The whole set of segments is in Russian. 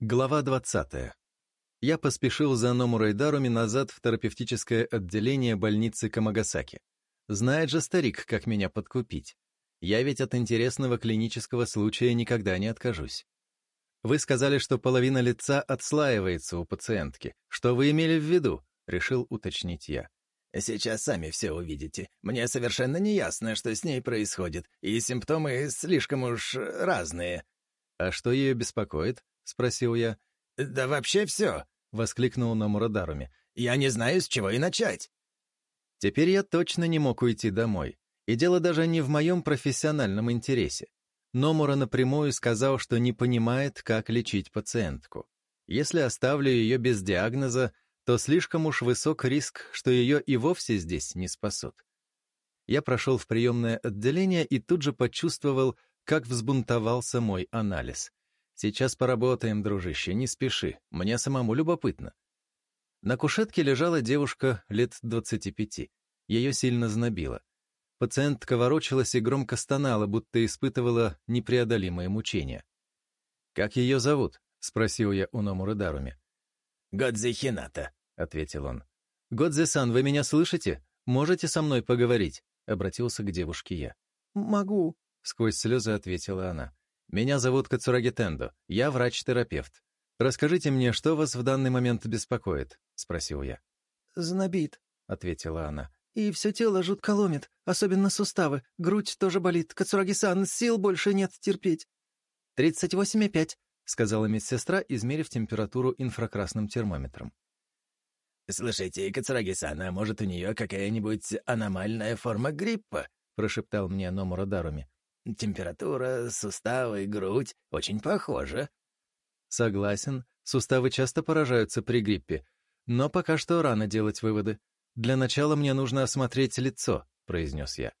Глава 20. Я поспешил за Номурайдаруми назад в терапевтическое отделение больницы Камагасаки. Знает же старик, как меня подкупить. Я ведь от интересного клинического случая никогда не откажусь. Вы сказали, что половина лица отслаивается у пациентки. Что вы имели в виду? Решил уточнить я. Сейчас сами все увидите. Мне совершенно не ясно, что с ней происходит, и симптомы слишком уж разные. А что ее беспокоит? — спросил я. «Э, «Да вообще все!» — воскликнул на Мурадаруме. «Я не знаю, с чего и начать!» Теперь я точно не мог уйти домой. И дело даже не в моем профессиональном интересе. Номура напрямую сказал, что не понимает, как лечить пациентку. Если оставлю ее без диагноза, то слишком уж высок риск, что ее и вовсе здесь не спасут. Я прошел в приемное отделение и тут же почувствовал, как взбунтовался мой анализ. «Сейчас поработаем, дружище, не спеши, мне самому любопытно». На кушетке лежала девушка лет 25. Ее сильно знобило. Пациентка ворочалась и громко стонала, будто испытывала непреодолимые мучения. «Как ее зовут?» — спросил я у Номуры Даруми. «Годзи Хината», — ответил он. «Годзи-сан, вы меня слышите? Можете со мной поговорить?» — обратился к девушке я. «Могу», — сквозь слезы ответила она. Меня зовут Кацураги Тендо, я врач-терапевт. Расскажите мне, что вас в данный момент беспокоит?» — спросил я. «Знобит», — ответила она. «И все тело жутко ломит, особенно суставы, грудь тоже болит. Кацураги-сан, сил больше нет терпеть». «Тридцать восемь и пять», — сказала медсестра, измерив температуру инфракрасным термометром. «Слушайте, Кацураги-сан, а может, у нее какая-нибудь аномальная форма гриппа?» — прошептал мне Номура Даруми. Температура, суставы, грудь — очень похоже». «Согласен. Суставы часто поражаются при гриппе. Но пока что рано делать выводы. Для начала мне нужно осмотреть лицо», — произнес я.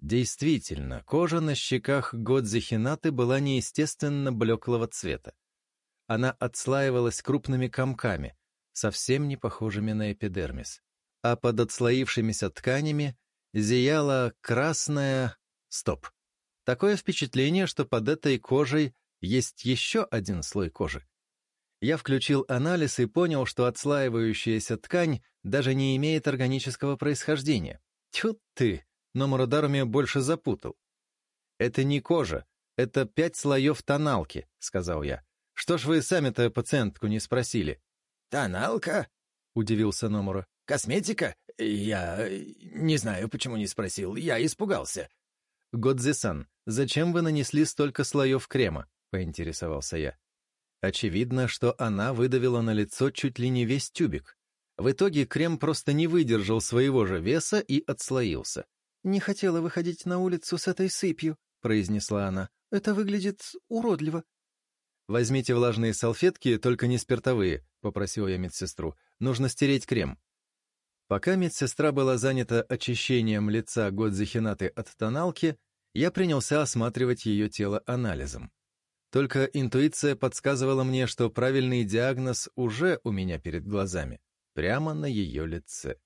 Действительно, кожа на щеках Годзихинаты была неестественно блеклого цвета. Она отслаивалась крупными комками, совсем не похожими на эпидермис. А под отслоившимися тканями зияла красная... Стоп. Такое впечатление, что под этой кожей есть еще один слой кожи. Я включил анализ и понял, что отслаивающаяся ткань даже не имеет органического происхождения. Тьфу ты, но Мурадару больше запутал. «Это не кожа, это пять слоев тоналки», — сказал я. «Что ж вы сами-то пациентку не спросили?» «Тоналка?» — удивился Номура. «Косметика? Я... Э, не знаю, почему не спросил. Я испугался». «Годзисан, «Зачем вы нанесли столько слоев крема?» — поинтересовался я. Очевидно, что она выдавила на лицо чуть ли не весь тюбик. В итоге крем просто не выдержал своего же веса и отслоился. «Не хотела выходить на улицу с этой сыпью», — произнесла она. «Это выглядит уродливо». «Возьмите влажные салфетки, только не спиртовые», — попросил я медсестру. «Нужно стереть крем». Пока медсестра была занята очищением лица Годзихинаты от тоналки, я принялся осматривать ее тело анализом. Только интуиция подсказывала мне, что правильный диагноз уже у меня перед глазами, прямо на ее лице.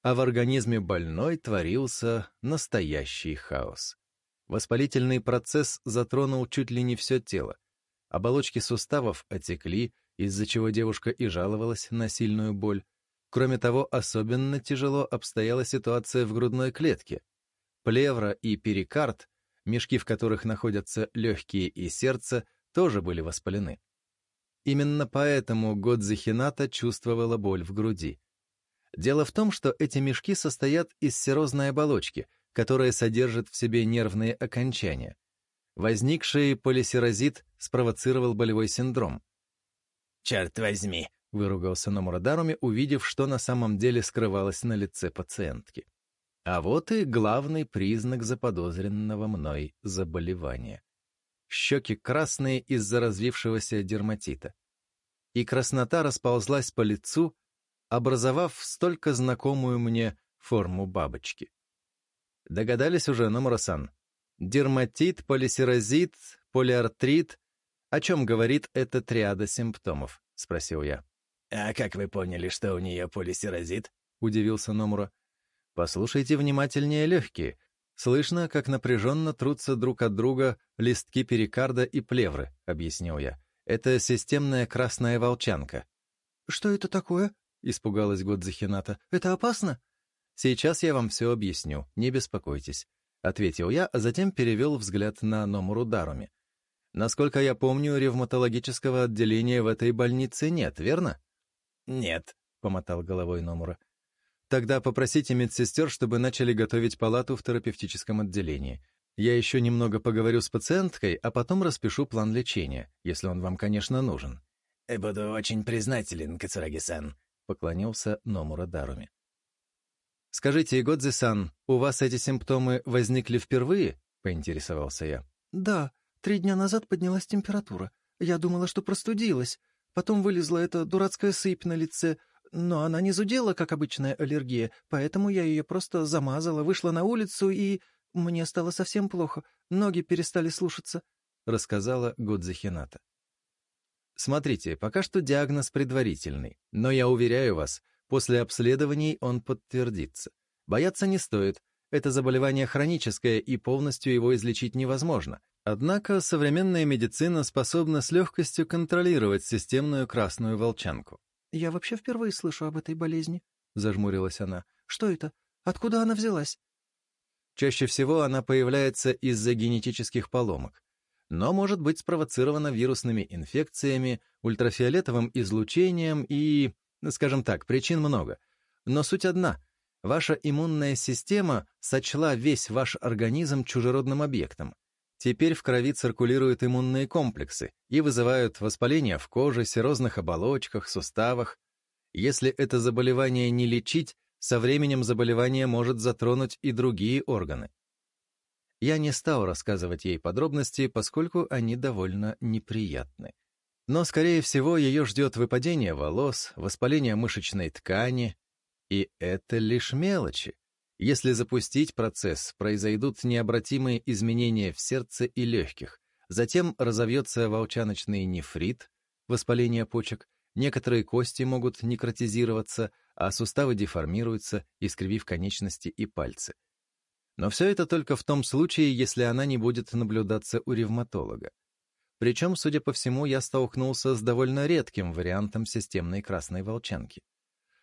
А в организме больной творился настоящий хаос. Воспалительный процесс затронул чуть ли не все тело. Оболочки суставов отекли, из-за чего девушка и жаловалась на сильную боль. Кроме того, особенно тяжело обстояла ситуация в грудной клетке, Плевра и перикард, мешки в которых находятся легкие и сердце, тоже были воспалены. Именно поэтому Годзихината чувствовала боль в груди. Дело в том, что эти мешки состоят из серозной оболочки, которая содержит в себе нервные окончания. Возникший полисерозит спровоцировал болевой синдром. «Черт возьми!» — выругался Номурадаруми, увидев, что на самом деле скрывалось на лице пациентки. А вот и главный признак заподозренного мной заболевания. Щеки красные из-за развившегося дерматита. И краснота расползлась по лицу, образовав столько знакомую мне форму бабочки. Догадались уже, ну, Номурасан? Дерматит, полисерозит, полиартрит. О чем говорит эта триада симптомов? — спросил я. «А как вы поняли, что у нее полисерозит?» — удивился Номура. Послушайте внимательнее легкие. Слышно, как напряженно трутся друг от друга листки перикарда и плевры, объяснил я. Это системная красная волчанка. Что это такое? Испугалась Годзахината. Это опасно? Сейчас я вам все объясню, не беспокойтесь, ответил я, а затем перевел взгляд на Номуру Даруми. Насколько я помню, ревматологического отделения в этой больнице нет, верно? Нет, помотал головой Номура. Тогда попросите медсестер, чтобы начали готовить палату в терапевтическом отделении. Я еще немного поговорю с пациенткой, а потом распишу план лечения, если он вам, конечно, нужен». Э, «Буду очень признателен, Кацураги-сан», — поклонился Номура Даруми. «Скажите, Игодзи-сан, у вас эти симптомы возникли впервые?» — поинтересовался я. «Да, три дня назад поднялась температура. Я думала, что простудилась. Потом вылезла эта дурацкая сыпь на лице, но она не зудела, как обычная аллергия, поэтому я ее просто замазала, вышла на улицу и... Мне стало совсем плохо, ноги перестали слушаться», — рассказала Годзихината. Смотрите, пока что диагноз предварительный, но я уверяю вас, после обследований он подтвердится. Бояться не стоит, это заболевание хроническое и полностью его излечить невозможно. Однако современная медицина способна с легкостью контролировать системную красную волчанку. «Я вообще впервые слышу об этой болезни», — зажмурилась она. «Что это? Откуда она взялась?» Чаще всего она появляется из-за генетических поломок, но может быть спровоцирована вирусными инфекциями, ультрафиолетовым излучением и... Скажем так, причин много. Но суть одна. Ваша иммунная система сочла весь ваш организм чужеродным объектом — Теперь в крови циркулируют иммунные комплексы и вызывают воспаление в коже, серозных оболочках, суставах. Если это заболевание не лечить, со временем заболевание может затронуть и другие органы. Я не стал рассказывать ей подробности, поскольку они довольно неприятны. Но, скорее всего, ее ждет выпадение волос, воспаление мышечной ткани, и это лишь мелочи. Если запустить процесс, произойдут необратимые изменения в сердце и легких, затем разовьется волчаночный нефрит, воспаление почек, некоторые кости могут некротизироваться, а суставы деформируются, искривив конечности и пальцы. Но все это только в том случае, если она не будет наблюдаться у ревматолога. Причем, судя по всему, я столкнулся с довольно редким вариантом системной красной волчанки.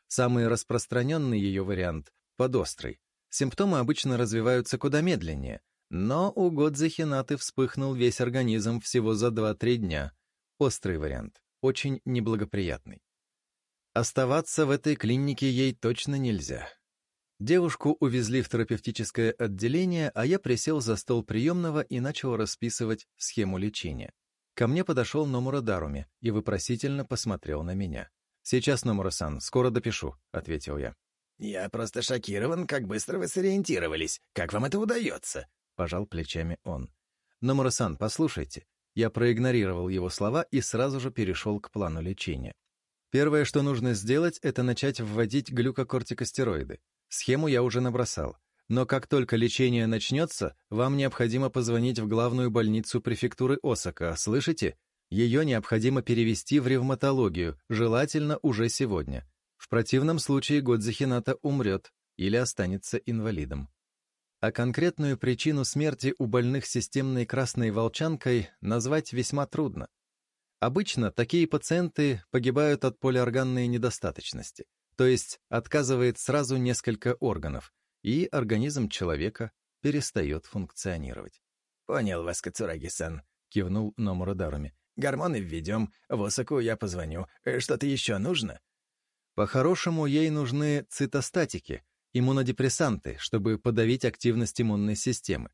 Самый распространенный ее вариант — подострый, Симптомы обычно развиваются куда медленнее, но у Годзихинаты вспыхнул весь организм всего за 2-3 дня. Острый вариант, очень неблагоприятный. Оставаться в этой клинике ей точно нельзя. Девушку увезли в терапевтическое отделение, а я присел за стол приемного и начал расписывать схему лечения. Ко мне подошел Номура Даруми и вопросительно посмотрел на меня. «Сейчас, Номура-сан, скоро допишу», — ответил я. «Я просто шокирован, как быстро вы сориентировались. Как вам это удается?» — пожал плечами он. «Но, Мурасан, послушайте». Я проигнорировал его слова и сразу же перешел к плану лечения. Первое, что нужно сделать, это начать вводить глюкокортикостероиды. Схему я уже набросал. Но как только лечение начнется, вам необходимо позвонить в главную больницу префектуры Осака, слышите? Ее необходимо перевести в ревматологию, желательно уже сегодня. В противном случае Годзихината умрет или останется инвалидом. А конкретную причину смерти у больных системной красной волчанкой назвать весьма трудно. Обычно такие пациенты погибают от полиорганной недостаточности, то есть отказывает сразу несколько органов, и организм человека перестает функционировать. «Понял вас, Кацураги-сан», — кивнул Номурадаруми. «Гормоны введем, Восаку я позвоню. Э, что-то еще нужно?» По-хорошему, ей нужны цитостатики, иммунодепрессанты, чтобы подавить активность иммунной системы.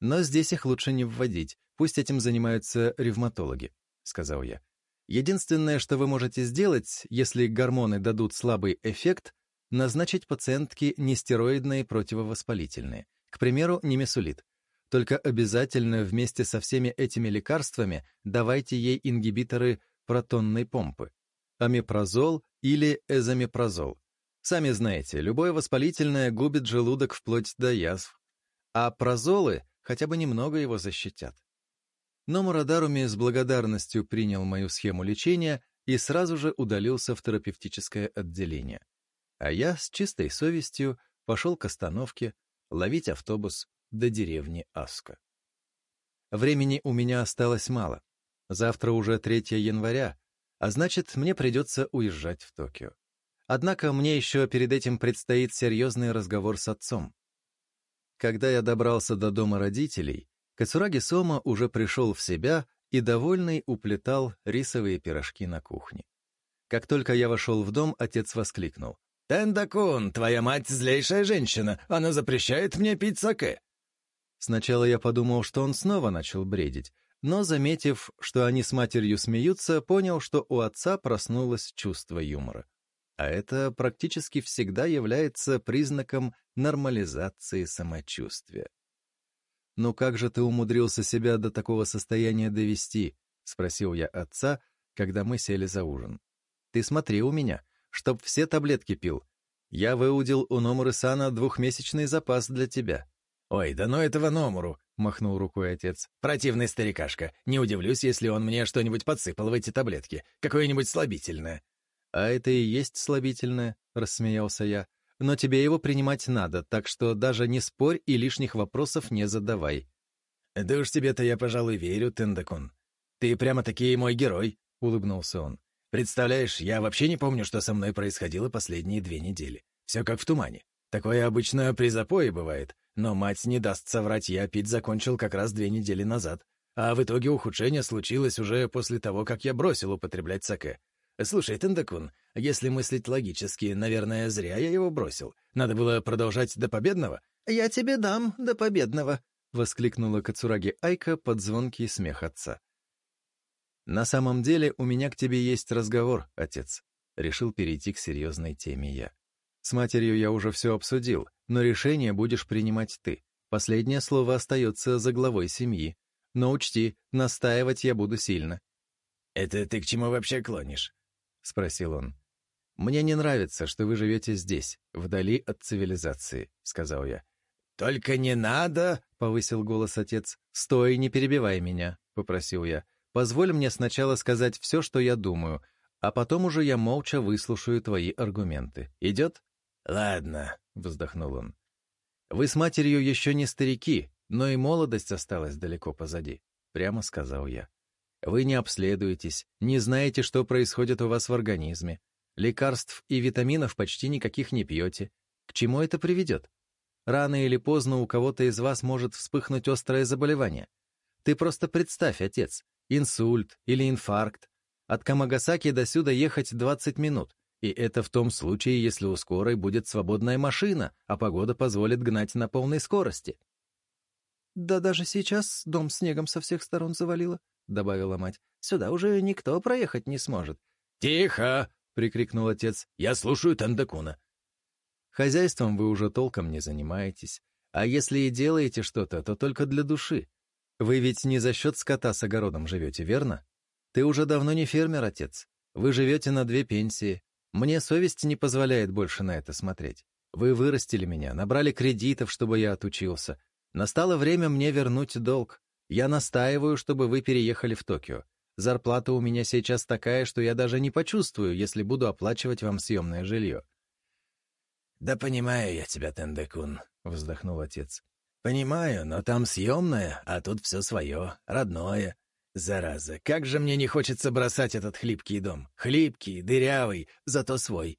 Но здесь их лучше не вводить, пусть этим занимаются ревматологи, сказал я. Единственное, что вы можете сделать, если гормоны дадут слабый эффект, назначить пациентке нестероидные противовоспалительные, к примеру, немесулит. Только обязательно вместе со всеми этими лекарствами давайте ей ингибиторы протонной помпы амипрозол или эзомипрозол. Сами знаете, любое воспалительное губит желудок вплоть до язв, а прозолы хотя бы немного его защитят. Но Мурадаруми с благодарностью принял мою схему лечения и сразу же удалился в терапевтическое отделение. А я с чистой совестью пошел к остановке, ловить автобус до деревни Аска. Времени у меня осталось мало. Завтра уже 3 января, а значит, мне придется уезжать в Токио. Однако мне еще перед этим предстоит серьезный разговор с отцом. Когда я добрался до дома родителей, Кацураги Сома уже пришел в себя и, довольный, уплетал рисовые пирожки на кухне. Как только я вошел в дом, отец воскликнул. «Тэндакун, твоя мать злейшая женщина, она запрещает мне пить саке!» Сначала я подумал, что он снова начал бредить, но, заметив, что они с матерью смеются, понял, что у отца проснулось чувство юмора. А это практически всегда является признаком нормализации самочувствия. «Ну как же ты умудрился себя до такого состояния довести?» — спросил я отца, когда мы сели за ужин. «Ты смотри у меня, чтоб все таблетки пил. Я выудил у Номуры Сана двухмесячный запас для тебя». «Ой, да ну этого Номуру! — махнул рукой отец. «Противный старикашка. Не удивлюсь, если он мне что-нибудь подсыпал в эти таблетки. Какое-нибудь слабительное». «А это и есть слабительное», — рассмеялся я. «Но тебе его принимать надо, так что даже не спорь и лишних вопросов не задавай». «Да уж тебе-то я, пожалуй, верю, Тендакун. Ты прямо-таки мой герой», — улыбнулся он. «Представляешь, я вообще не помню, что со мной происходило последние две недели. Все как в тумане. Такое обычно при запое бывает. Но мать не даст соврать, я пить закончил как раз две недели назад. А в итоге ухудшение случилось уже после того, как я бросил употреблять саке. Слушай, Тендакун, если мыслить логически, наверное, зря я его бросил. Надо было продолжать до победного? Я тебе дам до победного, — воскликнула Кацураги Айка под звонкий смех отца. «На самом деле у меня к тебе есть разговор, отец», — решил перейти к серьезной теме я. С матерью я уже все обсудил, но решение будешь принимать ты. Последнее слово остается за главой семьи. Но учти, настаивать я буду сильно». «Это ты к чему вообще клонишь?» — спросил он. «Мне не нравится, что вы живете здесь, вдали от цивилизации», — сказал я. «Только не надо!» — повысил голос отец. «Стой, не перебивай меня», — попросил я. «Позволь мне сначала сказать все, что я думаю, а потом уже я молча выслушаю твои аргументы. Идет?» «Ладно», — вздохнул он. «Вы с матерью еще не старики, но и молодость осталась далеко позади», — прямо сказал я. «Вы не обследуетесь, не знаете, что происходит у вас в организме, лекарств и витаминов почти никаких не пьете. К чему это приведет? Рано или поздно у кого-то из вас может вспыхнуть острое заболевание. Ты просто представь, отец, инсульт или инфаркт. От Камагасаки до сюда ехать 20 минут. И это в том случае, если у скорой будет свободная машина, а погода позволит гнать на полной скорости. «Да даже сейчас дом снегом со всех сторон завалило», — добавила мать. «Сюда уже никто проехать не сможет». «Тихо!» — прикрикнул отец. «Я слушаю Тандакуна». «Хозяйством вы уже толком не занимаетесь. А если и делаете что-то, то только для души. Вы ведь не за счет скота с огородом живете, верно? Ты уже давно не фермер, отец. Вы живете на две пенсии, мне совесть не позволяет больше на это смотреть. Вы вырастили меня, набрали кредитов, чтобы я отучился. Настало время мне вернуть долг. Я настаиваю, чтобы вы переехали в Токио. Зарплата у меня сейчас такая, что я даже не почувствую, если буду оплачивать вам съемное жилье». «Да понимаю я тебя, Тендекун», — вздохнул отец. «Понимаю, но там съемное, а тут все свое, родное. Зараза, как же мне не хочется бросать этот хлипкий дом. Хлипкий, дырявый, зато свой.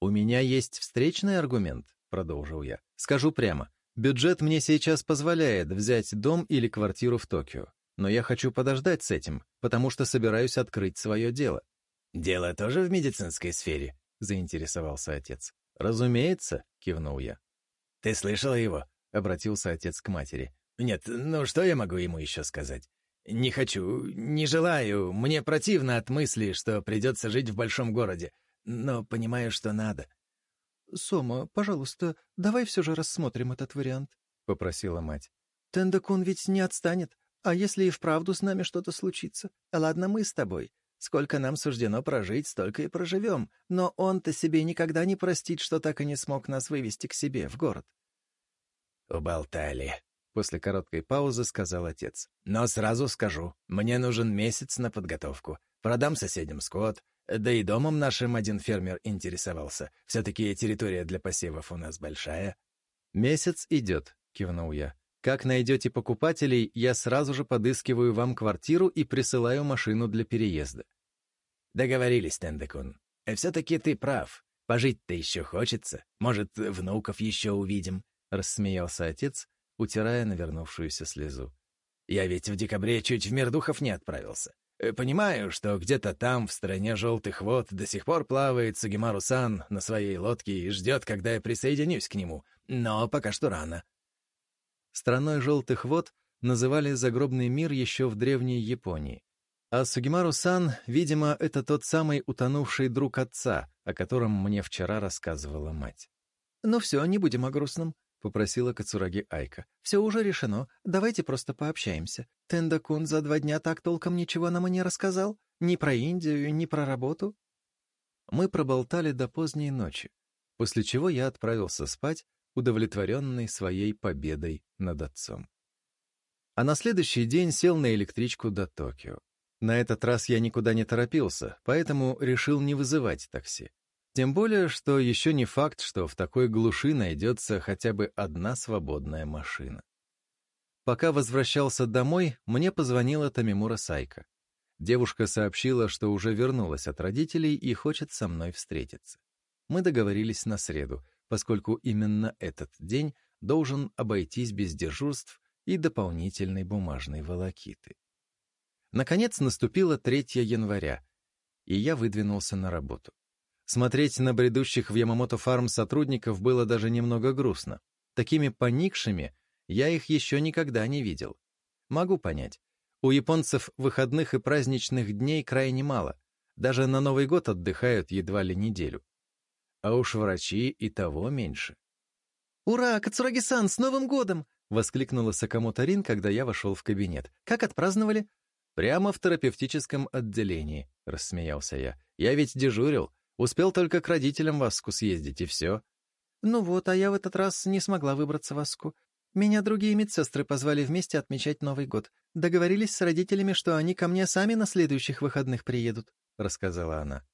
«У меня есть встречный аргумент», — продолжил я. «Скажу прямо. Бюджет мне сейчас позволяет взять дом или квартиру в Токио. Но я хочу подождать с этим, потому что собираюсь открыть свое дело». «Дело тоже в медицинской сфере?» — заинтересовался отец. «Разумеется», — кивнул я. «Ты слышала его?» — обратился отец к матери. «Нет, ну что я могу ему еще сказать? «Не хочу, не желаю, мне противно от мысли, что придется жить в большом городе, но понимаю, что надо». «Сома, пожалуйста, давай все же рассмотрим этот вариант», — попросила мать. «Тендакун ведь не отстанет, а если и вправду с нами что-то случится? Ладно, мы с тобой. Сколько нам суждено прожить, столько и проживем, но он-то себе никогда не простит, что так и не смог нас вывести к себе в город». «Уболтали», После короткой паузы сказал отец. «Но сразу скажу, мне нужен месяц на подготовку. Продам соседям скот. Да и домом нашим один фермер интересовался. Все-таки территория для посевов у нас большая». «Месяц идет», — кивнул я. «Как найдете покупателей, я сразу же подыскиваю вам квартиру и присылаю машину для переезда». «Договорились, Тендекун. Все-таки ты прав. Пожить-то еще хочется. Может, внуков еще увидим», — рассмеялся отец, утирая навернувшуюся слезу. «Я ведь в декабре чуть в мир духов не отправился. Э, понимаю, что где-то там, в стране желтых вод, до сих пор плавает Сугимару-сан на своей лодке и ждет, когда я присоединюсь к нему, но пока что рано». Страной желтых вод называли загробный мир еще в Древней Японии. А Сугимару-сан, видимо, это тот самый утонувший друг отца, о котором мне вчера рассказывала мать. «Ну все, не будем о грустном. — попросила Кацураги Айка. «Все уже решено. Давайте просто пообщаемся. Тендакун за два дня так толком ничего нам и не рассказал. Ни про Индию, ни про работу». Мы проболтали до поздней ночи, после чего я отправился спать, удовлетворенный своей победой над отцом. А на следующий день сел на электричку до Токио. На этот раз я никуда не торопился, поэтому решил не вызывать такси. Тем более, что еще не факт, что в такой глуши найдется хотя бы одна свободная машина. Пока возвращался домой, мне позвонила Тамимура Сайка. Девушка сообщила, что уже вернулась от родителей и хочет со мной встретиться. Мы договорились на среду, поскольку именно этот день должен обойтись без дежурств и дополнительной бумажной волокиты. Наконец наступило 3 января, и я выдвинулся на работу. Смотреть на бредущих в Ямамото фарм сотрудников было даже немного грустно. Такими поникшими я их еще никогда не видел. Могу понять. У японцев выходных и праздничных дней крайне мало. Даже на Новый год отдыхают едва ли неделю. А уж врачи и того меньше. «Ура, Кацураги-сан, с Новым годом!» — воскликнула Сакамото Рин, когда я вошел в кабинет. «Как отпраздновали?» «Прямо в терапевтическом отделении», — рассмеялся я. «Я ведь дежурил. Успел только к родителям в Аску съездить, и все. Ну вот, а я в этот раз не смогла выбраться в Аску. Меня другие медсестры позвали вместе отмечать Новый год. Договорились с родителями, что они ко мне сами на следующих выходных приедут», — рассказала она.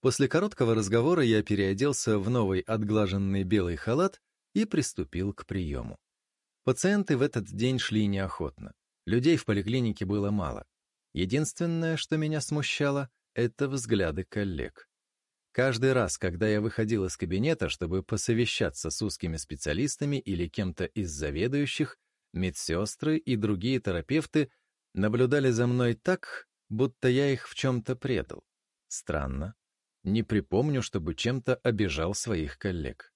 После короткого разговора я переоделся в новый отглаженный белый халат и приступил к приему. Пациенты в этот день шли неохотно. Людей в поликлинике было мало. Единственное, что меня смущало, — это взгляды коллег. Каждый раз, когда я выходил из кабинета, чтобы посовещаться с узкими специалистами или кем-то из заведующих, медсестры и другие терапевты наблюдали за мной так, будто я их в чем-то предал. Странно. Не припомню, чтобы чем-то обижал своих коллег.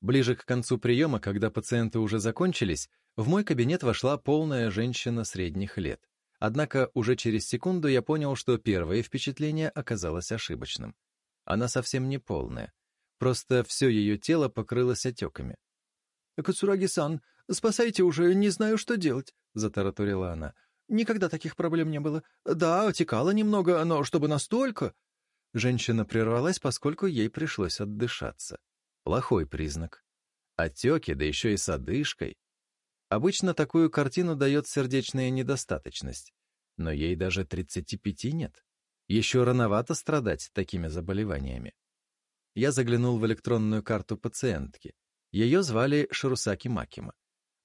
Ближе к концу приема, когда пациенты уже закончились, в мой кабинет вошла полная женщина средних лет. Однако уже через секунду я понял, что первое впечатление оказалось ошибочным. Она совсем не полная. Просто все ее тело покрылось отеками. «Кацураги-сан, спасайте уже, не знаю, что делать», — затараторила она. «Никогда таких проблем не было. Да, отекала немного, но чтобы настолько...» Женщина прервалась, поскольку ей пришлось отдышаться. Плохой признак. Отеки, да еще и с одышкой. Обычно такую картину дает сердечная недостаточность. Но ей даже 35 нет. Еще рановато страдать такими заболеваниями. Я заглянул в электронную карту пациентки. Ее звали Шарусаки Макима.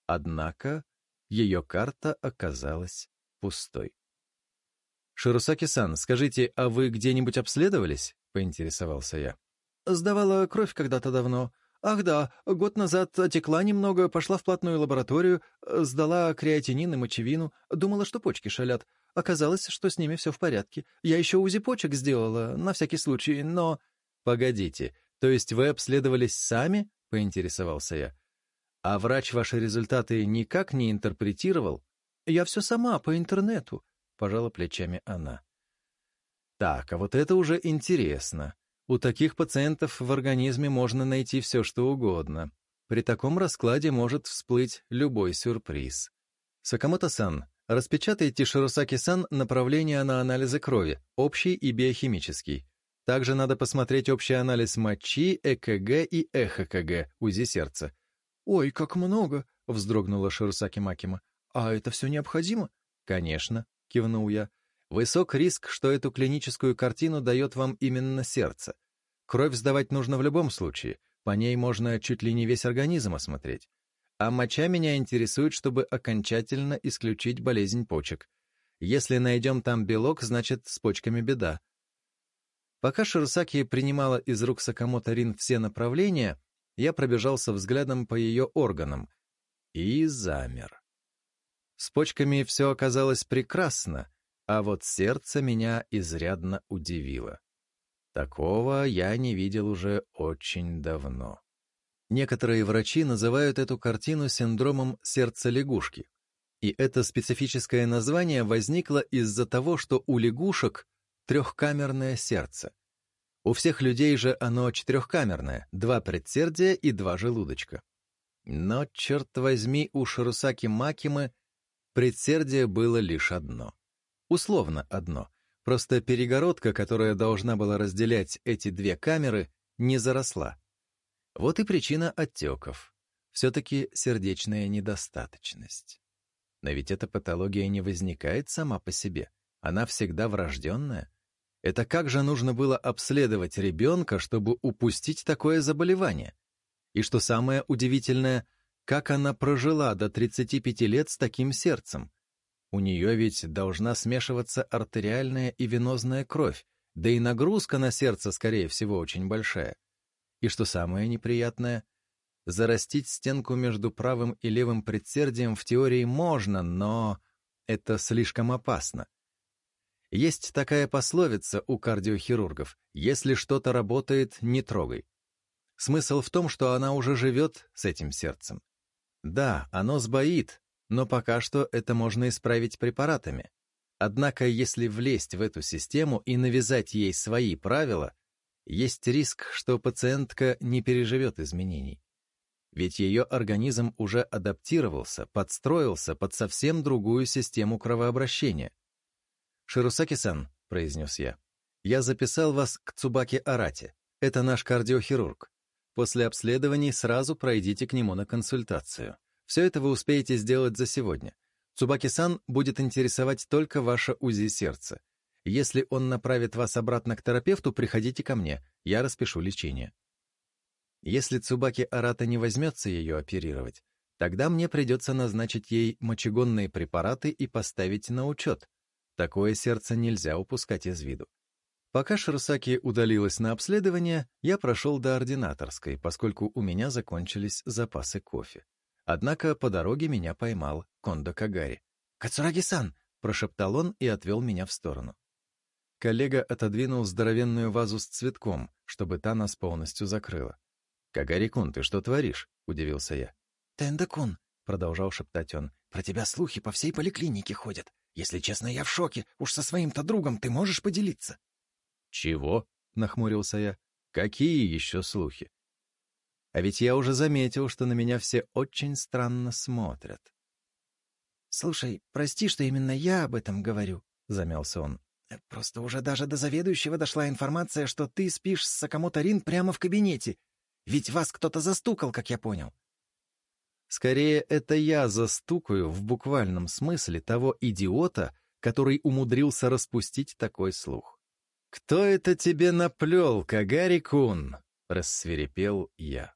Однако ее карта оказалась пустой. «Ширусаки-сан, скажите, а вы где-нибудь обследовались?» — поинтересовался я. «Сдавала кровь когда-то давно. Ах да, год назад отекла немного, пошла в платную лабораторию, сдала креатинин и мочевину, думала, что почки шалят. Оказалось, что с ними все в порядке. Я еще УЗИ почек сделала, на всякий случай, но...» «Погодите, то есть вы обследовались сами?» — поинтересовался я. «А врач ваши результаты никак не интерпретировал?» «Я все сама, по интернету», — пожала плечами она. «Так, а вот это уже интересно. У таких пациентов в организме можно найти все, что угодно. При таком раскладе может всплыть любой сюрприз. Сакамото-сан, Распечатайте Широсаки-сан направления на анализы крови, общий и биохимический. Также надо посмотреть общий анализ мочи, ЭКГ и эхокг, УЗИ сердца. «Ой, как много!» — вздрогнула Широсаки Макима. «А это все необходимо?» «Конечно», — кивнул я. «Высок риск, что эту клиническую картину дает вам именно сердце. Кровь сдавать нужно в любом случае, по ней можно чуть ли не весь организм осмотреть а моча меня интересует, чтобы окончательно исключить болезнь почек. Если найдем там белок, значит, с почками беда. Пока Ширсаки принимала из рук Сакамото Рин все направления, я пробежался взглядом по ее органам и замер. С почками все оказалось прекрасно, а вот сердце меня изрядно удивило. Такого я не видел уже очень давно. Некоторые врачи называют эту картину синдромом сердца лягушки. И это специфическое название возникло из-за того, что у лягушек трехкамерное сердце. У всех людей же оно четырехкамерное, два предсердия и два желудочка. Но, черт возьми, у Шарусаки Макимы предсердие было лишь одно. Условно одно. Просто перегородка, которая должна была разделять эти две камеры, не заросла. Вот и причина отеков. Все-таки сердечная недостаточность. Но ведь эта патология не возникает сама по себе. Она всегда врожденная. Это как же нужно было обследовать ребенка, чтобы упустить такое заболевание? И что самое удивительное, как она прожила до 35 лет с таким сердцем? У нее ведь должна смешиваться артериальная и венозная кровь, да и нагрузка на сердце, скорее всего, очень большая. И что самое неприятное, зарастить стенку между правым и левым предсердием в теории можно, но это слишком опасно. Есть такая пословица у кардиохирургов «если что-то работает, не трогай». Смысл в том, что она уже живет с этим сердцем. Да, оно сбоит, но пока что это можно исправить препаратами. Однако, если влезть в эту систему и навязать ей свои правила, есть риск, что пациентка не переживет изменений. Ведь ее организм уже адаптировался, подстроился под совсем другую систему кровообращения. «Ширусаки-сан», — произнес я, — «я записал вас к Цубаке Арате. Это наш кардиохирург. После обследований сразу пройдите к нему на консультацию. Все это вы успеете сделать за сегодня. Цубаки-сан будет интересовать только ваше УЗИ сердца. Если он направит вас обратно к терапевту, приходите ко мне, я распишу лечение. Если Цубаки Арата не возьмется ее оперировать, тогда мне придется назначить ей мочегонные препараты и поставить на учет. Такое сердце нельзя упускать из виду. Пока Ширсаки удалилась на обследование, я прошел до ординаторской, поскольку у меня закончились запасы кофе. Однако по дороге меня поймал Кондо Кагари. «Кацураги-сан!» — прошептал он и отвел меня в сторону. Коллега отодвинул здоровенную вазу с цветком, чтобы та нас полностью закрыла. «Кагарикун, ты что творишь?» — удивился я. «Тэндакун», — продолжал шептать он, — «про тебя слухи по всей поликлинике ходят. Если честно, я в шоке. Уж со своим-то другом ты можешь поделиться?» «Чего?» — нахмурился я. «Какие еще слухи?» А ведь я уже заметил, что на меня все очень странно смотрят. «Слушай, прости, что именно я об этом говорю», — замялся он. Э, просто уже даже до заведующего дошла информация, что ты спишь с Сакамото Рин прямо в кабинете. Ведь вас кто-то застукал, как я понял. Скорее, это я застукаю в буквальном смысле того идиота, который умудрился распустить такой слух. «Кто это тебе наплел, Кагари-кун?» — рассверепел я.